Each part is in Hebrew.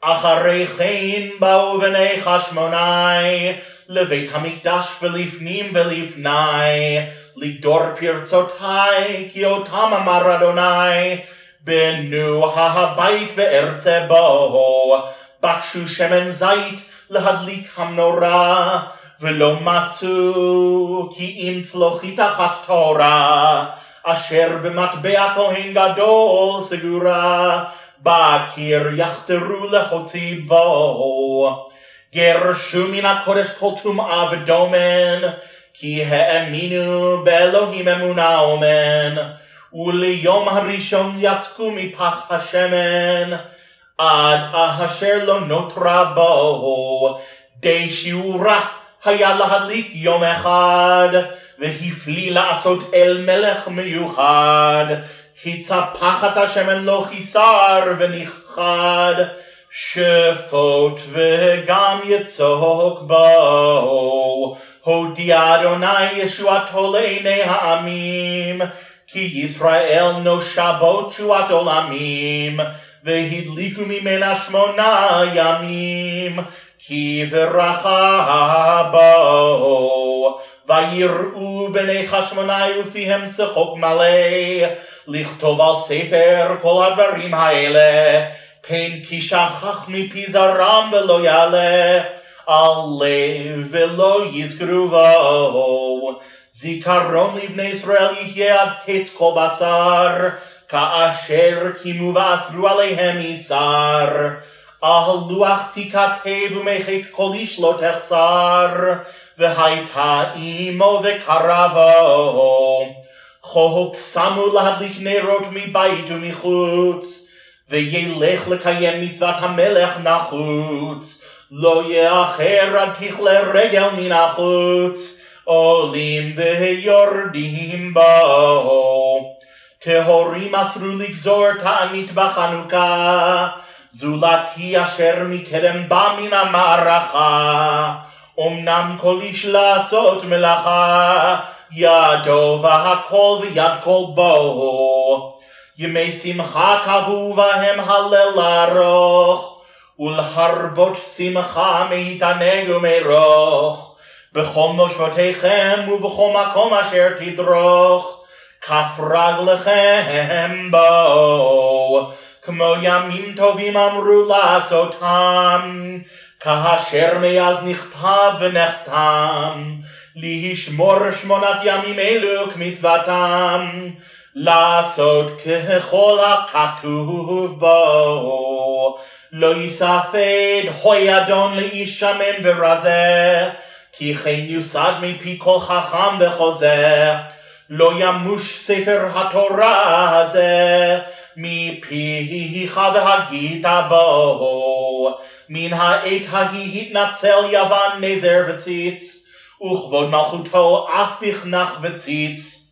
אחרי כן באו בני חשמונאי לבית המקדש ולפנים ולפני, לדור פרצותי, כי אותם אמר אדוני, בנו הבית וארצה בו, בקשו שמן זית להדליק המנורה, ולא מצאו, כי אם צלוחית אחת תורה, אשר במטבע כהן גדול סגורה, בקיר יחתרו להוציא בו. גרשו מן הקודש כל טומאה ודומן, כי האמינו באלוהים אמונה אומן, וליום הראשון יצקו מפח השמן, עד אשר לא נותרה בו, די שיעורה היה להדליק יום אחד, והפליא לעשות אל מלך מיוחד, כי צפחת השמן לא חיסר ונכחד, שפוט וגם יצוק בו. הודיע אדוני ישועתו לעיני העמים, כי ישראל נושע בו תשועת עולמים, והדליקו ממנה שמונה ימים, כי ברכה בו. ויראו בני חשמונאי ופיהם שחוק מלא, לכתוב על ספר כל הדברים האלה. פן כי שכח מפי זרם ולא יעלה, עלה ולא יזכרו בו. זיכרון לבני ישראל יהיה עד קץ כל בשר, כאשר קימו ואסרו עליהם איסר. על לוח תיכתב ומחק כל איש לא תחסר, והייתה עמו וקרבו. חוק שמו להדליק נרות מבית ומחוץ, וילך לקיים מצוות המלך נחוץ, לא יאחר עד תכלה רגל מן החוץ, עולים ויורדים בו. טהורים אסרו לגזור תענית בחנוכה, זולתי אשר מקדם בא מן המערכה. אמנם כל איש לעשות מלאכה, ידו והכל ויד כל בו. ימי שמחה קבעו בהם הלל ארוך, ולהרבות שמחה מתענג ומרוך. בכל מושבותיכם ובכל מקום אשר תדרוך, כף רגליכם בו. כמו ימים טובים אמרו לעשותם, כאשר מאז נכתב ונחתם, לשמור שמונת ימים אלו כמצוותם. לעשות ככל הכתוב בו. לא יספד הוי אדון לאיש שמן ורזה, כי כן יוסד מפי כל חכם וחוזה. לא ימוש ספר התורה הזה, מפיך והגית בו. מן העת ההיא התנצל יוון נזר וציץ, וכבוד מלכותו אף בכנח וציץ.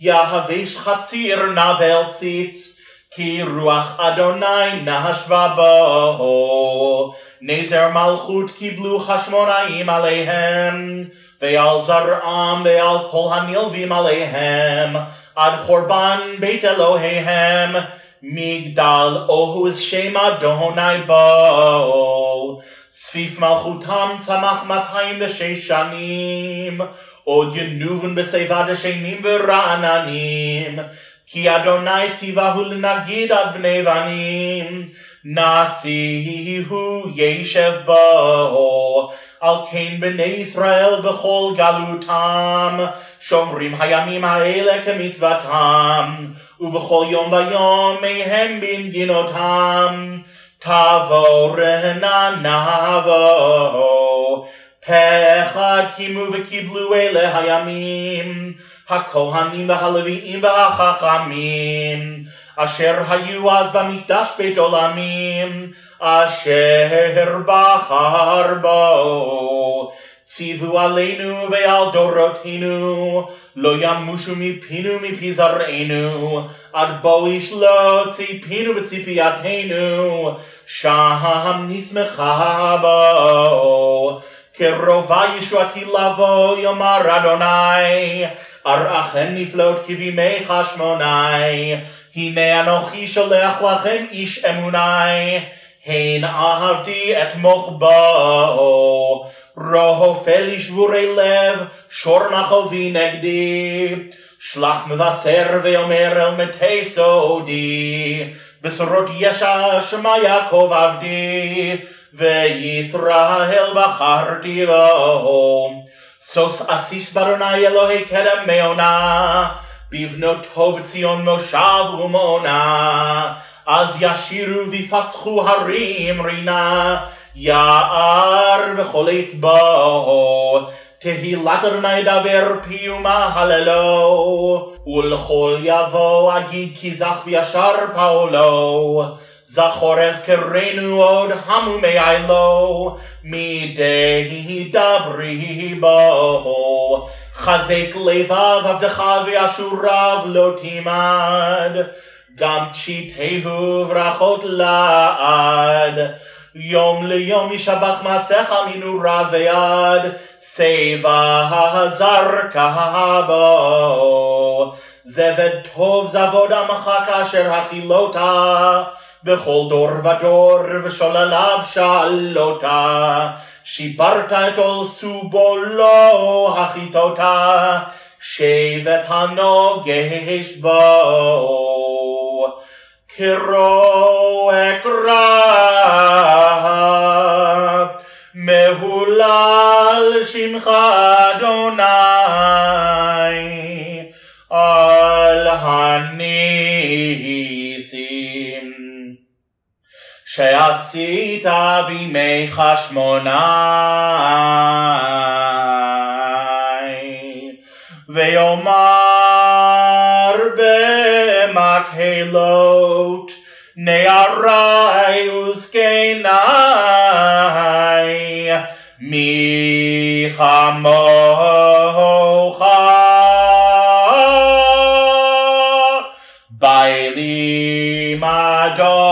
יהבש חציר נבל ציץ, כי רוח אדוני נשבה בו. נזר מלכות קיבלו חשמונאים עליהם, ועל זרעם ועל כל הנלווים עליהם, עד חורבן בית אלוהיהם, מגדל אוהוז שם אדוני בו. ספיף מלכותם צמח 206 שנים, עוד ינובן בשיבה דשנים ורעננים, כי אדוני ציווהו לנגיד עד בני בנים, נשיהו ישב בו, על כן בני ישראל בכל גלותם, שומרים הימים האלה כמצוותם, ובכל יום ויום מהם בנגינותם, תבוא רעננה בו. פחד קימו וקיבלו אלה הימים, הכהנים והלוויים והחכמים, אשר היו אז במקדש בית עולמים, אשר בחר בו. ציוו עלינו ועל דורותינו, לא ימושו מפינו מפי זרענו, עד בו איש לא ציפינו בציפייתנו, שם נשמחה בו. קרובה ישועתי לבוא, יאמר אדוני, אראכם נפלאות כבימי חשמונאי, הנה אנוכי שולח לכם איש אמוני, הן אהבתי אתמוך בו, רופא לשבורי לב, שור מחובי נגדי, שלח מבשר ואומר אל מתי סודי, בשורות ישע שמע יעקב עבדי, וישראל בחרתי בו. סוס אסיס באדוני אלוהי קדם מעונה, בבנותו בציון מושב ומעונה. אז ישירו ויפצחו הרים רינה, יער וכל אצבעו. תהילת אדוני דבר פי ומהללו, ולכל יבוא אגיד כי זך וישר פעולו. זכור אזכרנו עוד המומי עילו, מדי דברי בו. חזק לבב עבדך וישורב לא תימד. גם תשיתהו ברכות לעד. יום ליום ישבח מעשיך מנורה ועד, שיבה הזרקה בו. זבד טוב זבוד עמך כאשר הכילותה, בכל דור ודור ושולליו שאלותה. שיברת את עול סובולו החיתותה, שבט הנוגש בו. קרו אקרא, מהולל שמך אדוני, על הניסים שעשית בימי חשמונאי. ויאמר במקהלות נערי וזקני Chamocha Bailey Madon.